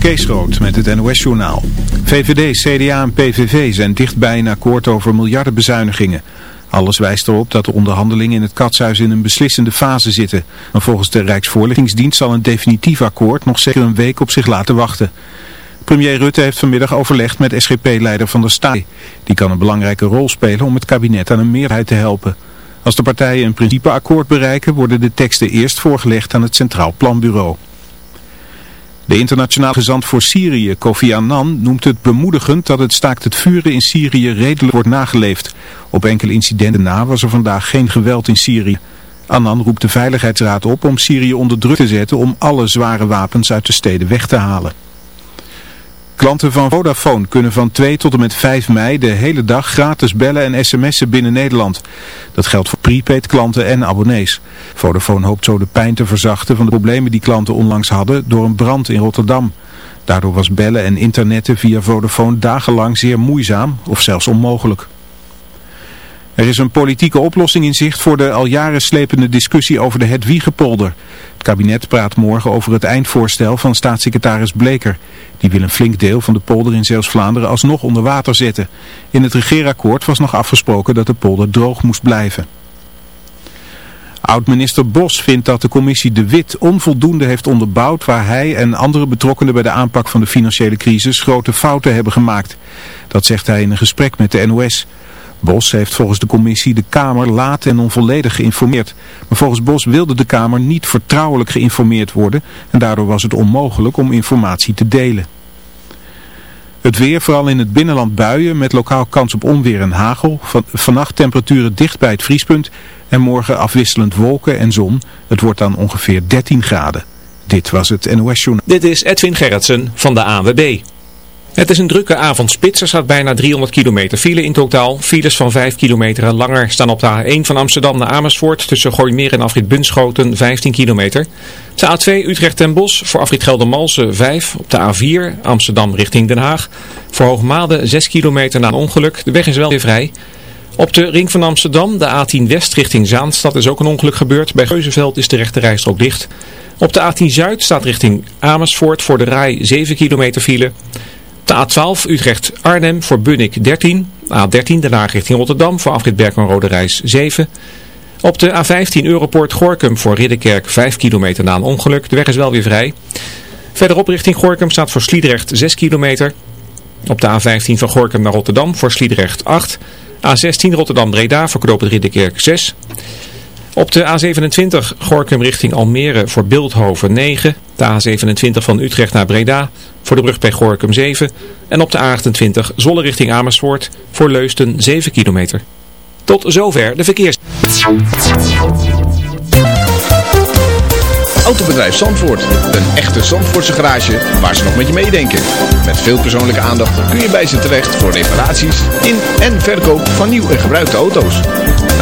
Kees Groot met het NOS-journaal. VVD, CDA en PVV zijn dichtbij een akkoord over miljardenbezuinigingen. Alles wijst erop dat de onderhandelingen in het katshuis in een beslissende fase zitten. Maar volgens de Rijksvoorlichtingsdienst zal een definitief akkoord nog zeker een week op zich laten wachten. Premier Rutte heeft vanmiddag overlegd met SGP-leider Van der Staaij. Die kan een belangrijke rol spelen om het kabinet aan een meerderheid te helpen. Als de partijen een principeakkoord bereiken worden de teksten eerst voorgelegd aan het Centraal Planbureau. De internationaal gezant voor Syrië, Kofi Annan, noemt het bemoedigend dat het staakt het vuren in Syrië redelijk wordt nageleefd. Op enkele incidenten na was er vandaag geen geweld in Syrië. Annan roept de Veiligheidsraad op om Syrië onder druk te zetten om alle zware wapens uit de steden weg te halen. Klanten van Vodafone kunnen van 2 tot en met 5 mei de hele dag gratis bellen en sms'en binnen Nederland. Dat geldt voor prepaid klanten en abonnees. Vodafone hoopt zo de pijn te verzachten van de problemen die klanten onlangs hadden door een brand in Rotterdam. Daardoor was bellen en internetten via Vodafone dagenlang zeer moeizaam of zelfs onmogelijk. Er is een politieke oplossing in zicht voor de al jaren slepende discussie over de Hedwiegepolder. Het kabinet praat morgen over het eindvoorstel van staatssecretaris Bleker. Die wil een flink deel van de polder in Zeeuws-Vlaanderen alsnog onder water zetten. In het regeerakkoord was nog afgesproken dat de polder droog moest blijven. Oud-minister Bos vindt dat de commissie De Wit onvoldoende heeft onderbouwd waar hij en andere betrokkenen bij de aanpak van de financiële crisis grote fouten hebben gemaakt. Dat zegt hij in een gesprek met de NOS. Bos heeft volgens de commissie de Kamer laat en onvolledig geïnformeerd. Maar volgens Bos wilde de Kamer niet vertrouwelijk geïnformeerd worden en daardoor was het onmogelijk om informatie te delen. Het weer, vooral in het binnenland buien met lokaal kans op onweer en hagel. Van, vannacht temperaturen dicht bij het vriespunt en morgen afwisselend wolken en zon. Het wordt dan ongeveer 13 graden. Dit was het NOS Journal. Dit is Edwin Gerritsen van de ANWB. Het is een drukke avondspits. Er staat bijna 300 kilometer file in totaal. Files van 5 kilometer langer staan op de A1 van Amsterdam naar Amersfoort. Tussen Gooimeer en Afrit Bunschoten 15 kilometer. De A2 Utrecht en Bos voor Afrit Geldermalsen 5. Op de A4 Amsterdam richting Den Haag. Voor Hoogmade 6 kilometer na een ongeluk. De weg is wel weer vrij. Op de ring van Amsterdam, de A10 West richting Zaanstad, is ook een ongeluk gebeurd. Bij Geuzenveld is de rechte rijstrook dicht. Op de A10 Zuid staat richting Amersfoort voor de rij 7 kilometer file. De A12 Utrecht-Arnhem voor Bunnik 13. A13 daarna richting Rotterdam voor afrit en Rode Reis 7. Op de A15 Europoort Gorkum voor Ridderkerk 5 kilometer na een ongeluk. De weg is wel weer vrij. Verderop richting Gorkum staat voor Sliedrecht 6 kilometer. Op de A15 van Gorkum naar Rotterdam voor Sliedrecht 8. A16 Rotterdam-Breda voor Knoopend Ridderkerk 6. Op de A27 Gorkum richting Almere voor Beeldhoven 9. De A27 van Utrecht naar Breda voor de brug bij Gorkum 7. En op de A28 Zolle richting Amersfoort voor Leusten 7 kilometer. Tot zover de verkeers. Autobedrijf Zandvoort. Een echte Zandvoortse garage waar ze nog met je meedenken. Met veel persoonlijke aandacht kun je bij ze terecht voor reparaties in en verkoop van nieuw en gebruikte auto's.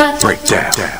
breakdown. breakdown.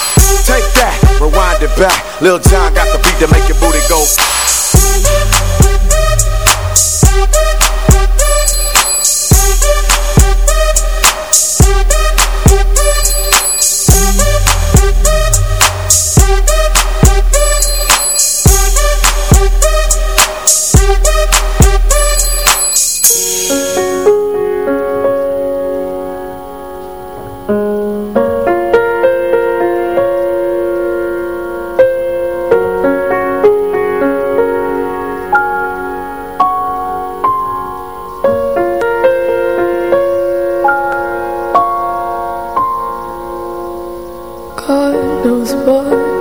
Rewind it back. Lil John got the beat to make your booty go.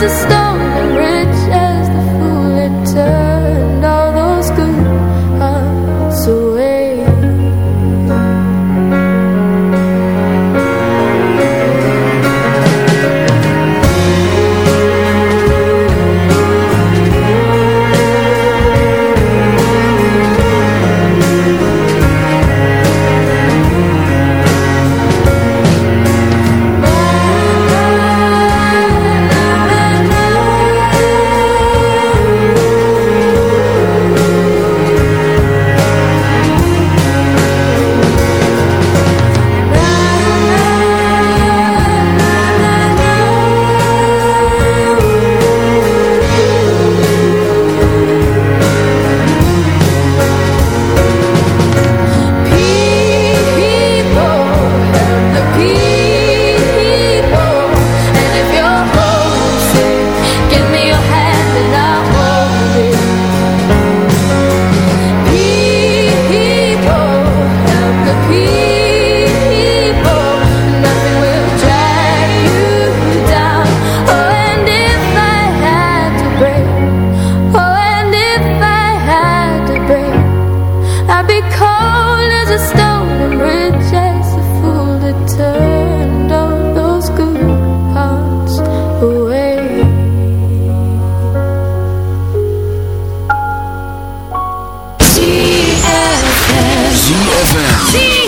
to stop GFM.